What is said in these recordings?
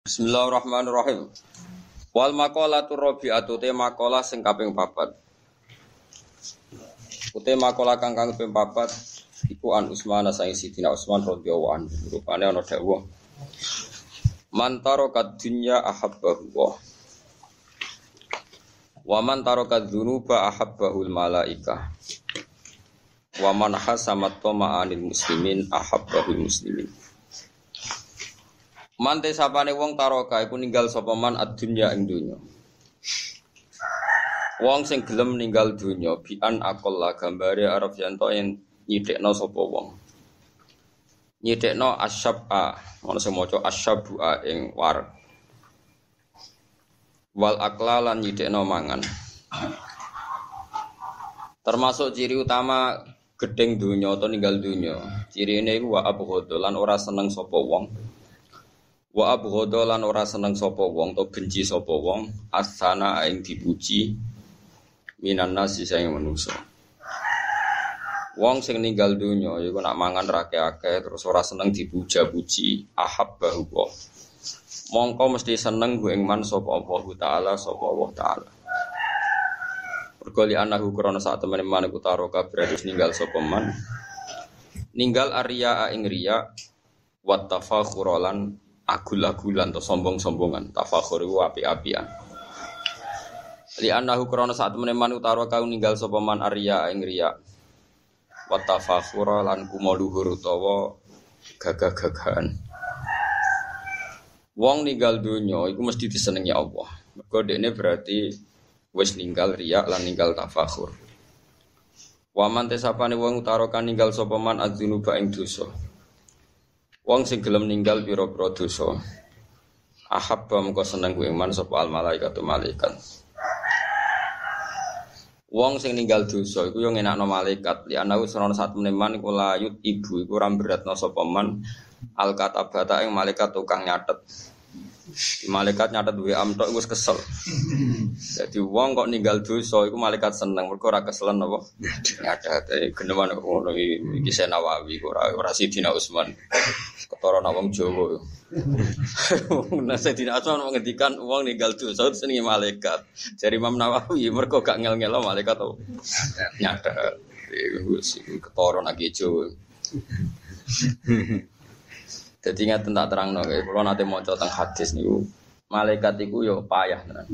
Bismillahirrahmanirrahim. Wal maqalatu rabi'atu te maqalah sing kaping papat. Ute maqalah kang kaping papat iku an Utsman saing Sidina Utsman radhiyallahu anhu. Rupane ana dawuh. Man taraka dunya ahabbahu wa. Wa man taraka ahabbahul malaikah. Wa man hasamat tama'anil muslimin ahabbahul muslimin. Mante sapane wong taroka iku ninggal sapa man ad-dunya ing donya. Wong sing gelem ninggal donya bian aqalla gambare arep yanto yen nyithikno sapa wong. Nyithikno asyaba, ana sing maca asyabua ing war. Wal aklalan nyithikno mangan. Termasuk ciri utama gedeng donya atau ninggal donya. Ciri ini iku wa abghadu lan ora seneng sapa wong. Wa abghadha lan ora seneng sapa wong to benci sapa wong asana ing dipuji minan nasi sing manusa. Wong sing ninggal donya iku nak mangan ra akeh terus ora seneng dipuja-puji ahabbahu wa. Mongko mesti seneng gue ing man sapa Allah taala sapa Allah taala. Krana saat temen man iku taroka berarti ninggal sapa man. Ninggal arya ing riya wa tafakhuran agul-agulan atau sombong-sombongan. Tafakhur itu api-apian li annahu krana saat meneman utara kau ninggal sapa man arya ing riya. Wa tafakhura lan kumaluhur utawa gagah-gagahan. Wong ninggal donya iku mesti disenengi Allah. Mergo dekne berarti wis ninggal riya lan ninggal tafakhur. Waman tesapane wong utara kan ninggal sapa man adzunuba ing dosa Wong sing gelem ninggal pira-pira dosa. Ahabba mengko seneng kuwi iman sapa al malaikat malaikat. Wong sing ninggal dosa iku yo ngenakno malaikat. Li ana usrono saat meneman iku layut ibu iku ora beratno sapa man al katabata ing malaikat tukang nyatet. Malaikat nyatet duwe am tok wis kesel. Jadi wong kok ninggal dosa iku malaikat seneng mergo ora keselen apa? Nyatet. Geneman ngono iki Nawawi ora ora Sidina Utsman. Ketara nak wong Jawa. Nah Sidina Utsman menghentikan wong ninggal dosa senengi malaikat. Jadi Imam Nawawi mergo gak ngel-ngelo malaikat to. Nyatet. Ketara nak Jawa. Jadi ingat tentang terang no, kalau nanti mau tentang hadis nih, malaikat itu yo payah tenan.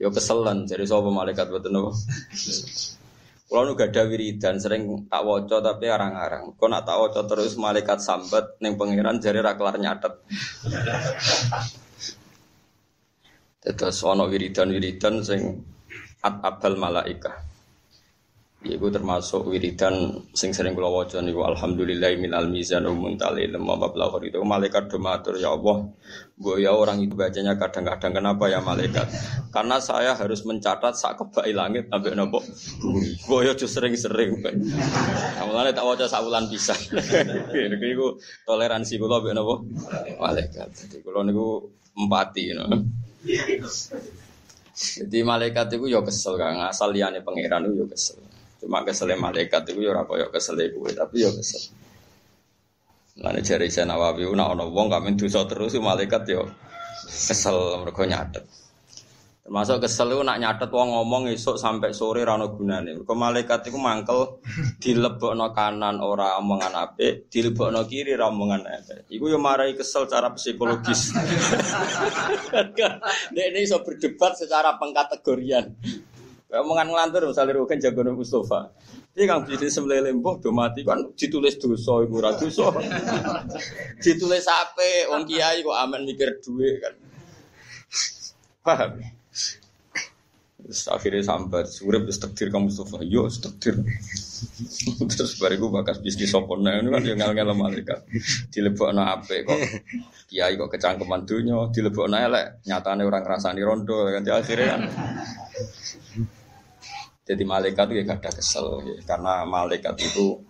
Yo keselan, jadi soal malaikat buat nopo. Kalau nu gak ada wiridan, sering tak woco tapi arang-arang. Kau nak tak terus malaikat sambat, neng pangeran jadi raklar nyatet. Terus ono wiridan-wiridan sing at abal malaika. Iku termasuk wiridan sing sering kula waca niku alhamdulillah minal mizan muntali lemma mablagh itu malaikat do matur ya Allah mbok ya orang itu bacanya kadang-kadang kenapa ya malaikat? Karena saya harus mencatat sak kebai langit sampai nopo mbok ya sering-sering mulane tak waca sak wulan pisan niku toleransi kula mbek nopo malaikat. Jadi kula niku empati you. Jadi malaikat itu ya kesel kan asal liyane pangeran itu ya kesel Cuma kesel malaikat itu ya ora koyo kesel kowe, tapi ya kesel. Lan jare Isa Nawawi nek ana wong kami dosa terus malaikat yo kesel mergo nyatet. Termasuk kesel itu nak nyatet wong ngomong esuk sampai sore rano gunane. Mergo malaikat iku mangkel dilebokno kanan ora omongan apik, dilebokno kiri ora omongan apik. Iku yo marai kesel secara psikologis. Nek ini iso berdebat secara pengkategorian. Omongan ngelantur misalnya Rukin jago Mustafa. Ini kang bisnis sembelih lembong do mati kan ditulis dosa ibu ra dosa. ditulis apa? Wong kiai kok aman mikir duit kan. Paham? Terus akhirnya sampai surip terus takdir kamu Mustafa. Yo takdir. Terus bariku bakas bisnis sopona ini kan yang ngel-ngel malaikat. Dilebokno apa kok kiai kok kecangkeman dunya, dilebokno elek, nyatane orang rasani rondo kan akhirnya kan jadi malaikat itu ya gak ada kesel ya. karena malaikat itu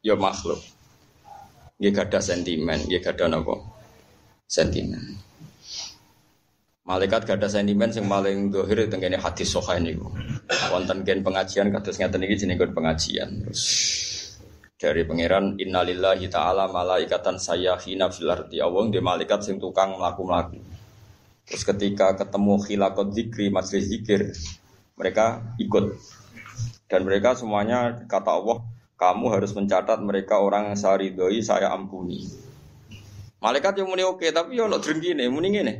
ya makhluk. Ya gak ada sentimen, ya gak ada nopo sentimen. Malaikat gak ada sentimen yang paling dohir tenggene hadis soha ini. Wonten gen pengajian kados ngeten iki jenenge pengajian. Terus dari pangeran innalillahi taala malaikatan saya hina fil ardi. Allah di malaikat sing tukang mlaku-mlaku. Terus ketika ketemu khilakot zikri, majlis zikir, mereka ikut. Dan mereka semuanya kata Allah, kamu harus mencatat mereka orang yang saya ridhoi, saya ampuni. Malaikat yang muni oke, tapi yo no drengkine, muni ngene.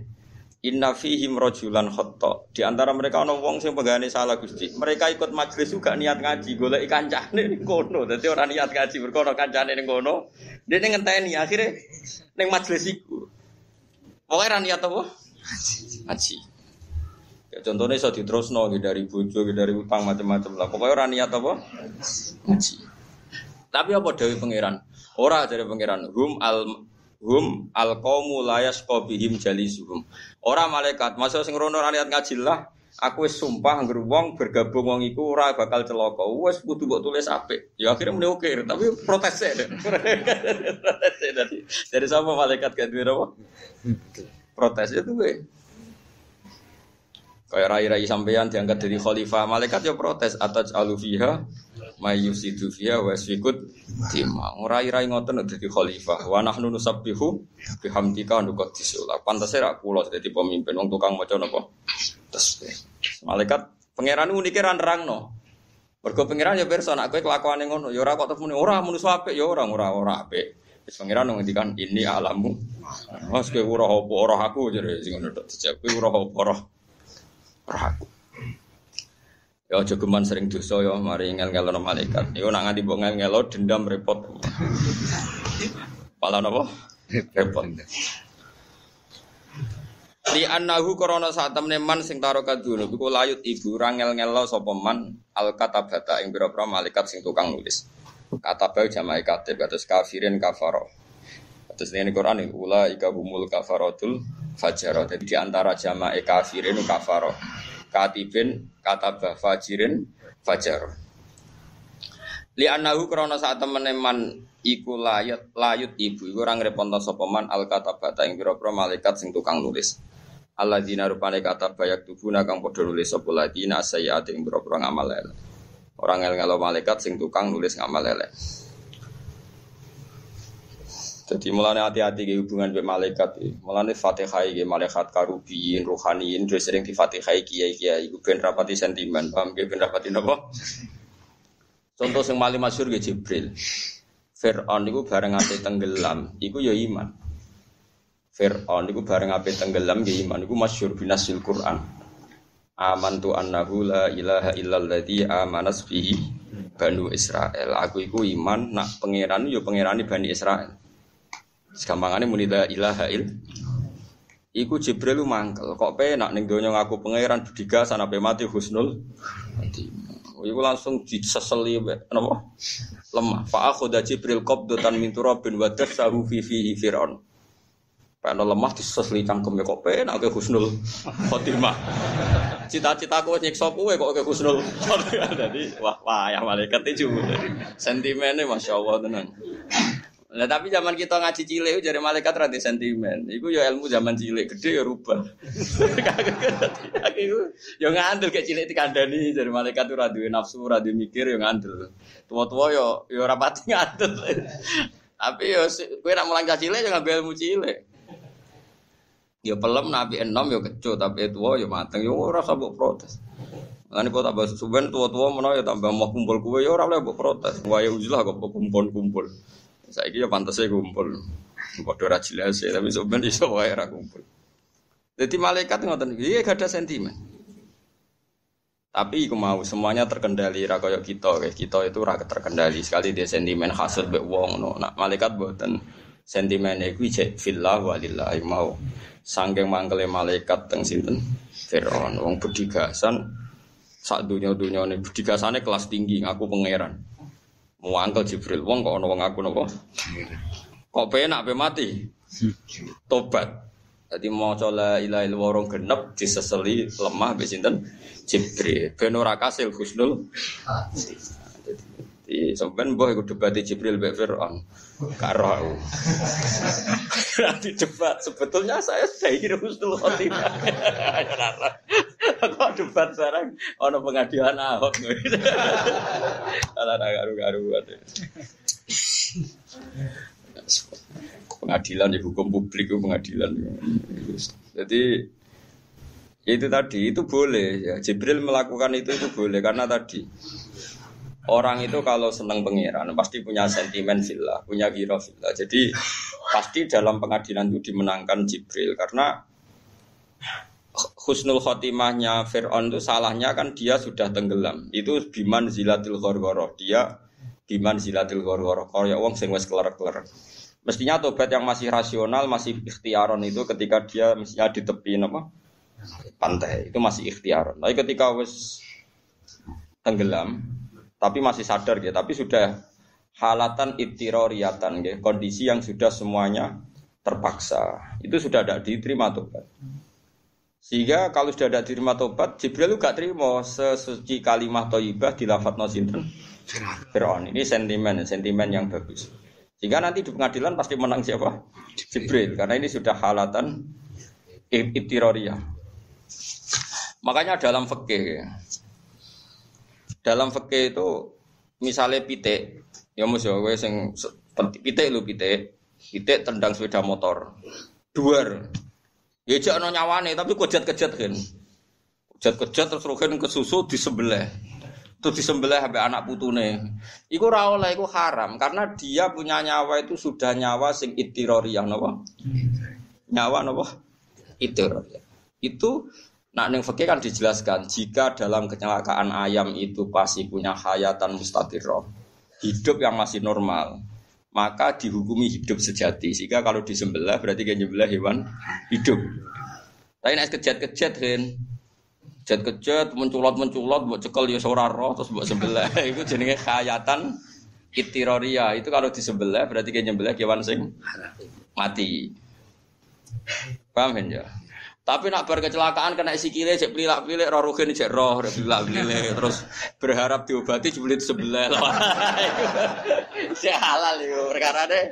Inna fihim rojulan khotta. Di antara mereka ono wong sing pegane salah Gusti. Mereka ikut majlis juga niat ngaji, golek kancane ning kono. Dadi ora niat ngaji, berkono kancane ning kono. Dia ngenteni akhirnya ning majlis iku. Pokoke ra niat apa? Ngaji. Ya, contohnya iso diterusno gitu dari bojo, dari utang macam-macam lah. Pokoknya ora niat apa? Ngaji. Tapi apa dewi pangeran? Ora dari pangeran. Hum al hum al qaumu la yasqabihim jalisuhum. Ora malaikat, masa sing rono ora niat ngaji lah. Aku wis sumpah ngger wong bergabung wong iku ora bakal celaka. Wes kudu mbok tulis apik. Ya akhirnya muni oke, tapi protes e. protes e dari dari sama malaikat kan duwe apa? Protes itu gue. Kayak rai-rai sampean diangkat dari khalifah, malaikat ya protes atas alufiha mayusidu fiha wa yasfikut dima. Rai-rai ngoten dadi khalifah. Wa nahnu nusabbihu bihamdika nuqaddis la. Pantese ra kula dadi pemimpin wong tukang maca napa? Tasbih. Malaikat pangeran unike ra nerangno. Mergo pangeran ya pirsa nek kowe kelakuane ngono, ya ora kok ora manusa apik ya ora ora ora apik. Wis pangeran ngendikan ini alamu. Mas kowe ora apa ora aku jare sing ngono tok dijawab kowe ora apa ora aku. Ya aja sering dosa ya mari ngel-ngelo malaikat. Iku nak nganti mbok ngel-ngelo dendam repot. Pala napa? Repot. Li annahu saat temne man sing taro kadunub iku layut ibu rangel ngelo sapa man al katabata ing pira-pira malaikat sing tukang nulis. Katabah jama'i katib kados kafirin kafaro. Terus ini Quran ini ula ika humul kafarotul fajaro. Jadi di antara jama'i kafirin kafaro. Katibin katabah fajirin fajaro. Li annahu krana saat temene man iku layut layut ibu iku ora ngreponto sapa al katabata ing pira-pira malaikat sing tukang nulis. Allah dina rupane kata bayak tubuna kang padha nulis sapa ladina sayyati ing pira-pira ngamal elek. Orang ngel ngelo malaikat sing tukang nulis ngamal elek. Jadi mulane hati-hati ke hubungan dengan malaikat. Mulane Fatihah ke malaikat karubiin, rohaniin, terus sering di Fatihah kiai kiai. Iku ben rapati sentimen, paham ke ben rapati napa? Contoh sing paling masyhur ke Jibril. Fir'aun niku bareng ape tenggelam, iku ya iman. Fir'aun niku bareng ape tenggelam ya iman, iku masyhur binasil Quran. Amantu annahu la ilaha illalladzi amanas bihi Banu Israel. Aku iku iman nak pangeran yo pangerani Bani Israel. Sekampangane muni la ilaha il. Iku Jibril lu mangkel. Kok penak ning donya ngaku pangeran budiga sanape mati husnul. Iku langsung diseseli napa? Lemah. Fa akhudha Jibril qabdatan min turabin wa dasahu fi fihi fir'aun. Karena lemah diseseli cangkem ya kok penak ke husnul khotimah. Cita-citaku nyiksa kowe kok ke husnul khotimah. Jadi wah wah ya malaikat itu sentimennya masya Allah tenan. Nah tapi zaman kita ngaji cilik jadi malaikat rada sentimen. Iku ya ilmu zaman cilik gede ya rubah. Aku ya ngandel kayak cilik dikandani jadi malaikat tuh radio nafsu, radio mikir ya ngandel. Tua-tua ya ya rapati ngandel. Tapi ya kowe nak mulang cilik ya ngambil ilmu cilik. Ya pelem nabi enom ya kecut tapi tua ya mateng ya ora sabuk protes. Lan kok tambah suben tua-tua mana ya tambah mau kumpul kue ya ora oleh mbok protes. Wae uzlah kok kumpul-kumpul. Saiki ya pantasnya kumpul. Padha ra jelas ya, tapi sebenarnya iso wae ra kumpul. Jadi malaikat ngoten iki gak ada sentimen. Tapi iku mau semuanya terkendali ra kaya kita, kayak kita itu ra terkendali sekali dia sentimen hasud mbek wong no. Nah, malaikat boten sentimen iku cek fillah walillahi mau. Sanggeng mangkele malaikat teng sinten? Firaun wong bedigasan sak dunya-dunya ini bedigasane kelas tinggi ngaku pangeran. Mau angkel Jibril, wong kok ono wong aku nopo? Kok penak pe mati? Tobat. Jadi mau coba ilahi warung genep diseseli lemah be sinten Jibril. Ben ora kasil husnul. Jadi sampean mbah iku debat Jibril mbek Firaun. Karo aku. Nanti debat sebetulnya saya sudah ingin husnul khotimah. Kok debat barang ono pengadilan Ahok. Ala garu-garu. Pengadilan ya hukum publik itu pengadilan. Jadi Itu tadi itu boleh ya. Jibril melakukan itu itu boleh karena tadi orang itu kalau senang pangeran pasti punya sentimen villa, punya giro villa. Jadi pasti dalam pengadilan itu dimenangkan Jibril karena husnul khotimahnya Fir'aun itu salahnya kan dia sudah tenggelam. Itu biman zilatil ghorgoroh. Dia biman zilatil ghorgoroh. ya wong sing wes kelar-kelar. Mestinya tobat yang masih rasional, masih ikhtiaron itu ketika dia mestinya di tepi apa? pantai. Itu masih ikhtiaron. Tapi ketika wes tenggelam, tapi masih sadar gitu, tapi sudah halatan ibtiroriatan gitu, kondisi yang sudah semuanya terpaksa. Itu sudah tidak diterima tobat. Sehingga kalau sudah ada diterima tobat, Jibril juga terima sesuci kalimat toibah di lafat nosinten Fir'aun. Ini sentimen, sentimen yang bagus. Sehingga nanti di pengadilan pasti menang siapa? Jibril. Karena ini sudah halatan ibtiroriyah. Makanya dalam fikih dalam fikih itu misalnya pitik, ya mus ya sing pitik lu pitik, pitik tendang sepeda motor. Duar. Ya jek ana nyawane tapi kejat-kejat kan. Kejat-kejat terus rohen ke susu di sebelah. Terus disembelih sampai anak putune. Iku ora oleh iku haram karena dia punya nyawa itu sudah nyawa sing itiroriyah napa? Nyawa napa? Itiroriyah. Itu Nah, neng fakir kan dijelaskan jika dalam kecelakaan ayam itu pasti punya hayatan mustaqirroh, hidup yang masih normal, maka dihukumi hidup sejati. Sehingga kalau disembelih berarti kan nyembelih hewan hidup. Tapi nek kejat-kejat kan, kejat-kejat menculot-menculot buat cekel ya ora roh terus buat sembelih. itu jenenge khayatan itiroria. Itu kalau disembelih berarti kan nyembelih hewan sing mati. Paham ya? Tapi nak bar kecelakaan kena sikile cek pelilak pelik roh rugen cek roh pelilak pelik terus berharap diobati jebelit sebelah lah. Cek halal itu perkara deh.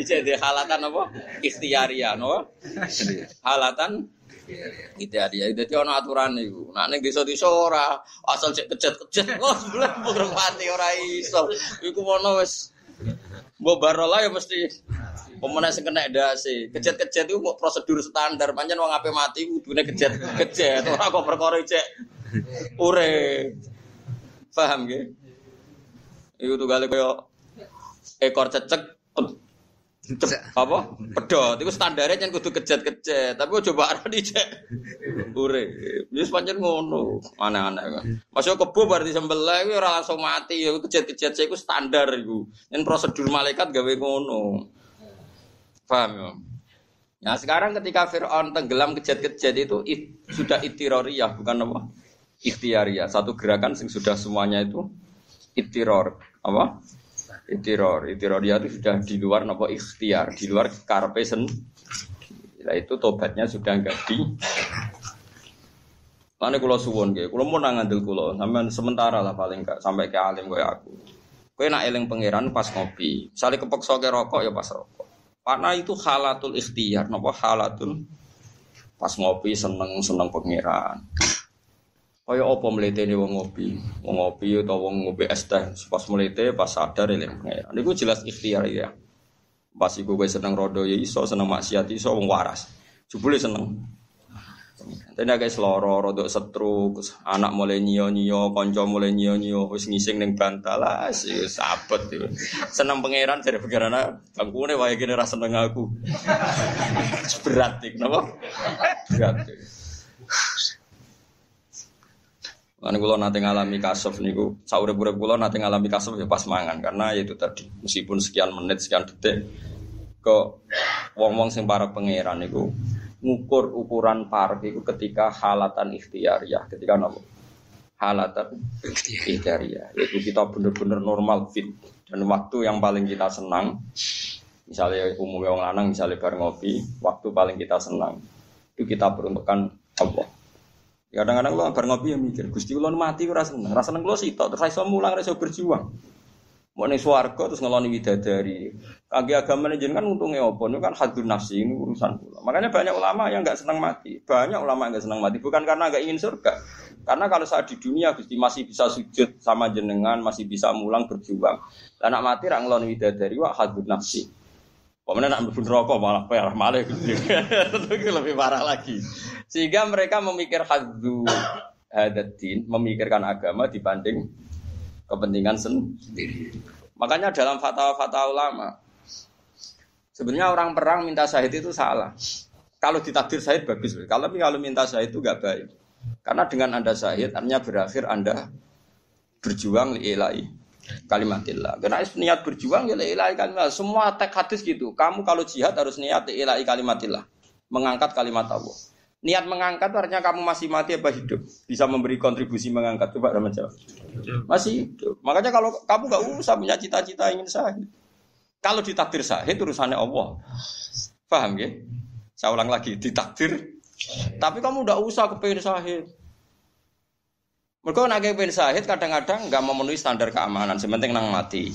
Cek di halatan apa? Ikhtiaria no? Halatan ikhtiaria. Itu ono aturan itu. Nak neng desa desa ora asal cek kejet kejet. Oh sebelah burung mati ora iso. Iku mono wes. Mbok barola ya mesti Pemenang sing kena dasi. Kejet-kejet itu mau prosedur standar. Panjang wong ape mati kudune kejet-kejet. Ora kok perkara cek. Ure. Paham nggih? Iku tunggale kaya ekor cecek apa? Pedot itu standarnya kan kudu kejet-kejet. Tapi coba arah dicek. Ure jadi sepanjang ngono. Aneh-aneh kan masuk kebo berarti sembelah itu orang langsung mati. Ya kejet-kejet itu standar itu dan prosedur malaikat gawe ngono Paham ya? Nah sekarang ketika Fir'aun tenggelam kejat-kejat itu it, sudah itiroriyah bukan apa? Ikhtiariyah. Satu gerakan yang sudah semuanya itu itiror. Apa? Itiror. Itiroriyah itu sudah di luar apa? Ikhtiar. Di luar karpe Nah itu tobatnya sudah enggak di Mana kulo suwon gitu, kulo mau nangandel kulo, sampai sementara lah paling enggak sampai ke alim kayak aku. Kue nak eling pangeran pas ngopi, misalnya kepeksa ke rokok ya pas rokok. Karena itu halatul ikhtiar, nopo halatul pas ngopi seneng seneng pangeran. Kaya apa mlete wong ngopi, wong ngopi atau wong ngopi es teh, pas mlete pas sadar eling pangeran. Iku jelas ikhtiar ya. Pas iku kowe seneng rodo ya iso, seneng maksiat iso wong waras. Jebule seneng. Tapi agak seloro, rodok setruk, anak mulai nyio nyio, konco mulai nyio nyio, wis ngising neng bantal sih sabet itu. Seneng pangeran dari pangeran bangku nih wae gini rasa seneng aku. Berat kenapa? Berat. Karena kalau nanti ngalami kasuf niku, sahur urip kalau nanti ngalami kasuf ya pas mangan karena itu tadi meskipun sekian menit sekian detik kok wong-wong sing para pangeran niku ngukur ukuran park itu ketika halatan ikhtiar ya ketika nopo halatan ikhtiar ya itu kita benar-benar normal fit. Dan waktu yang paling kita senang misalnya umumnya orang lanang misalnya bareng ngopi waktu paling kita senang itu kita peruntukkan Allah. Kadang-kadang lo bareng ngopi ya mikir gusti lo mati rasa seneng. Rasa seneng lo sih terus saya mulang saya berjuang Mau nih suarga terus ngeloni widadari. Kaki agama ini kan untungnya apa? Ini kan hadun nafsi ini urusan pula. Makanya banyak ulama yang nggak senang mati. Banyak ulama yang nggak senang mati bukan karena nggak ingin surga. Karena kalau saat di dunia Gusti masih bisa sujud sama jenengan, masih bisa mulang berjuang. Anak mati orang ngeloni widadari wah hadun nafsi. Pemenang nak mlebu rokok malah parah malah. Itu lebih parah lagi. Sehingga mereka memikir hadzu hadatin, memikirkan agama dibanding kepentingan sendiri. Makanya dalam fatwa-fatwa ulama, sebenarnya orang perang minta syahid itu salah. Kalau ditakdir syahid bagus, kalau kalau minta syahid itu gak baik. Karena dengan anda syahid, artinya berakhir anda berjuang li'ilai kalimatillah. Karena niat berjuang ya ilahi kalimat. Semua teks hadis gitu. Kamu kalau jihad harus niat ilahi kalimatillah. Mengangkat kalimat Allah. Niat mengangkat artinya kamu masih mati apa hidup? Bisa memberi kontribusi mengangkat. Coba Rahman jawab. Masih hidup. Makanya kalau kamu gak usah punya cita-cita ingin sahid. Kalau ditakdir sahid urusannya Allah. Paham ya? Saya ulang lagi, ditakdir. Tapi kamu udah usah kepengen sahid. Mereka nak pengen sahid kadang-kadang nggak memenuhi standar keamanan. Sementing nang mati.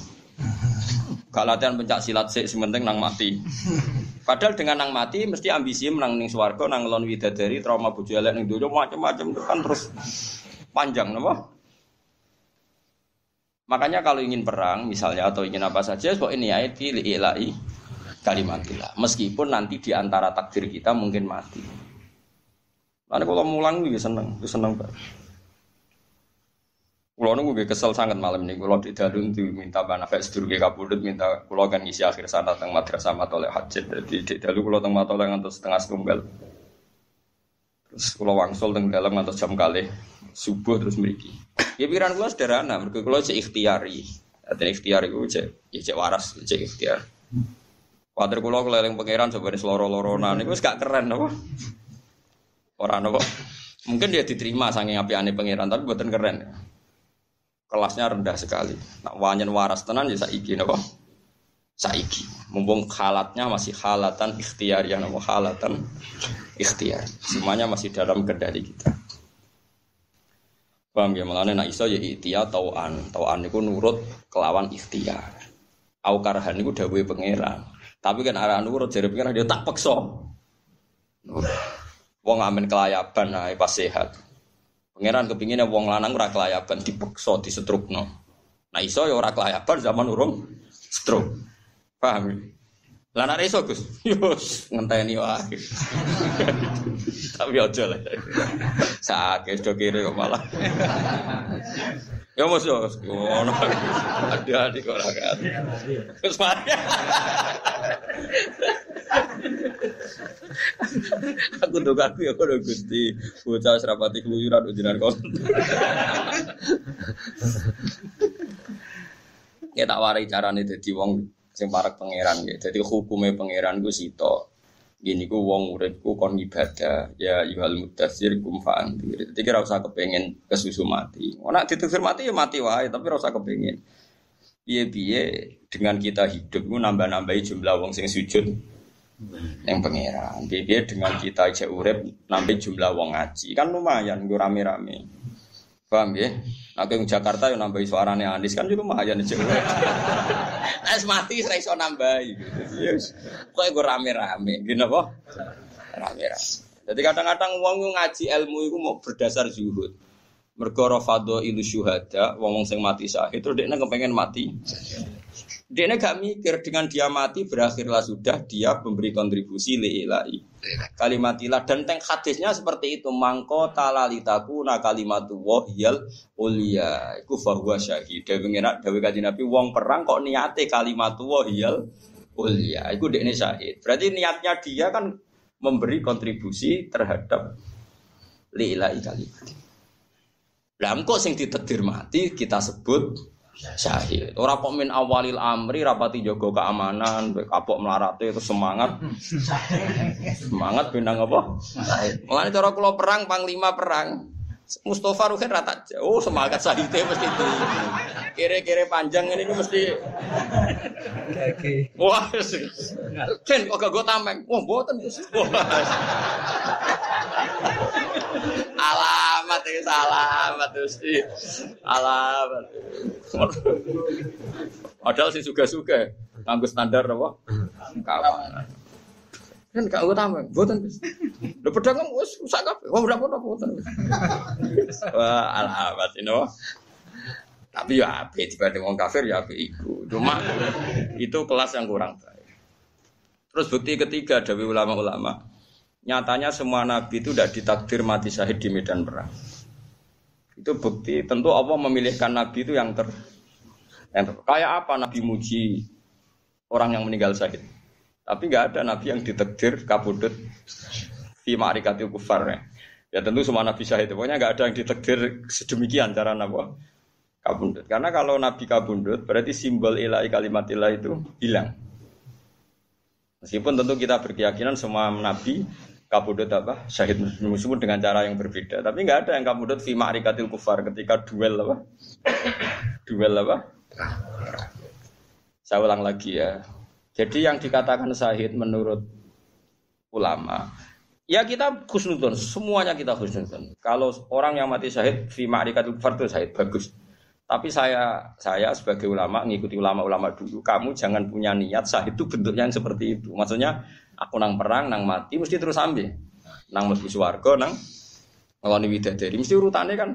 Gak latihan pencak silat sih, sementing nang mati. Padahal dengan nang mati mesti ambisi menang ning swarga, nang lon widadari, trauma bojo elek ning dojo macam-macam kan terus panjang napa? Makanya kalau ingin perang misalnya atau ingin apa saja, kok ini ayat pilih ilahi kalimatillah. Meskipun nanti di antara takdir kita mungkin mati. Lalu kalau mulang gue seneng, gue seneng banget. Kulo nunggu gue kesel sangat malam ini. Kulo di dalun tuh minta banafek sedurunge kabudut minta kulo kan ngisi akhir sana teng madrasah matoleh hajat. Jadi di dalu kulo teng matoleh ngantos setengah setunggal. Terus kulo wangsul teng dalam ngantos jam kali subuh terus meriki. Ya pikiran kulo sederhana. Mereka kulo cek ikhtiari. Ada ikhtiar itu cek ya cek waras cek ikhtiar. Kuatir kulo keliling pangeran sebagai seloro-loronan itu gak keren apa? Orang apa? Mungkin dia diterima saking api aneh pangeran tapi buatan keren kelasnya rendah sekali. Nah, wanyen waras tenan ya saiki napa? Saiki. Mumpung halatnya masih halatan ikhtiar ya napa halatan ikhtiar. Semuanya masih dalam kendali kita. Paham ya melane nak iso ya ikhtiar tauan. Tauan niku nurut kelawan ikhtiar. Au karhan niku dawuhe pangeran. Tapi kan arah nurut jare pangeran dia tak peksa. Wong amin kelayaban ae pas sehat. Pangeran kepinginnya wong lanang ora kelayaban dipeksa disetrukno. Nah iso ya ora kelayaban zaman urung stroke. Paham? Lah nek iso Gus, ngenteni wae. Tapi aja lah. Sakit do kiri kok malah. Ya mos yo ngono. Ada-ada kok ora kan. Wis aku ndok aku ya kono Gusti bocah serapati keluyuran ujian kon ya tak warai carane dadi wong sing parek pangeran ya dadi hukume pangeran ku sito gini ku wong uripku kon ibadah ya yuhal mudassir kum fa'andir. Jadi kira usah kepengen kesusu mati. Nek ditusir mati ya mati wae tapi ora usah kepengen piye-piye dengan kita hidup ku nambah-nambahi jumlah wong sing sujud yang pangeran. Biar dengan kita aja urep nambah jumlah wong ngaji. Kan lumayan gue rame-rame. Paham ya? Nah, ke Jakarta yang nambah suarane Anis kan juga lumayan aja. Es mati saya iso nambah gitu. Yes. Kok gue rame-rame, gini apa? Rame-rame. Jadi kadang-kadang wong ngaji ilmu itu mau berdasar zuhud. Mergo rafadho ilu syuhada, wong sing mati syahid, terus dia kepengen mati. Dia gak mikir dengan dia mati berakhirlah sudah dia memberi kontribusi liilai. Kalimatilah dan teng hadisnya seperti itu. Mangko talalitaku na kalimatu wahyal ulia. Iku fahuwa syahid. Dewe ngenak dewe kaji nabi wong perang kok niate kalimatu wahyal ulia. Iku dekne syahid. Berarti niatnya dia kan memberi kontribusi terhadap liilai kalimat lah kok sing ditedir mati kita sebut syahid. Ora kok min awalil amri rapati jogo keamanan, kapok melarate itu semangat. semangat bintang apa? Mulane cara kula perang panglima perang. Mustafa Ruhin rata oh semangat sahite mesti itu. Kere-kere panjang ini mesti Wah, Ken kok gak tameng. Wah, mboten Gus. Ini alamat Gusti. Alamat. Padahal sih suka-suka nganggo standar apa? Kawan. Kan gak gue tambah, buatan Udah pedang kan wes rusak kabeh. Wah, berapa buatan. Wah, alamat ini wah. Tapi ya ape dibanding orang kafir ya ape iku. Cuma itu kelas yang kurang baik. Terus bukti ketiga dari ulama-ulama. Nyatanya semua nabi itu tidak ditakdir mati syahid di medan perang. Itu bukti tentu Allah memilihkan nabi itu yang ter, yang ter kayak apa nabi muji orang yang meninggal syahid. Tapi nggak ada nabi yang ditakdir kabudut fi ma'rikatil kufar ya. Ya tentu semua nabi syahid. Pokoknya nggak ada yang ditakdir sedemikian cara nabi kabundut. Karena kalau nabi kabundut berarti simbol ilahi kalimat ilah itu hilang. Meskipun tentu kita berkeyakinan semua nabi kabudut apa syahid meskipun dengan cara yang berbeda. Tapi nggak ada yang kabudut fi ma'rikatil kufar ketika duel apa? duel apa? Saya ulang lagi ya. Jadi yang dikatakan syahid menurut ulama Ya kita khusnudon, semuanya kita khusnudon. Kalau orang yang mati syahid fi ma'rikatil kufar itu syahid bagus. Tapi saya saya sebagai ulama ngikuti ulama-ulama dulu, kamu jangan punya niat syahid itu bentuknya yang seperti itu. Maksudnya aku nang perang, nang mati mesti terus ambil. Nang mlebu swarga, nang ngelawan widadari mesti urutannya kan.